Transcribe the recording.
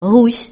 гусь.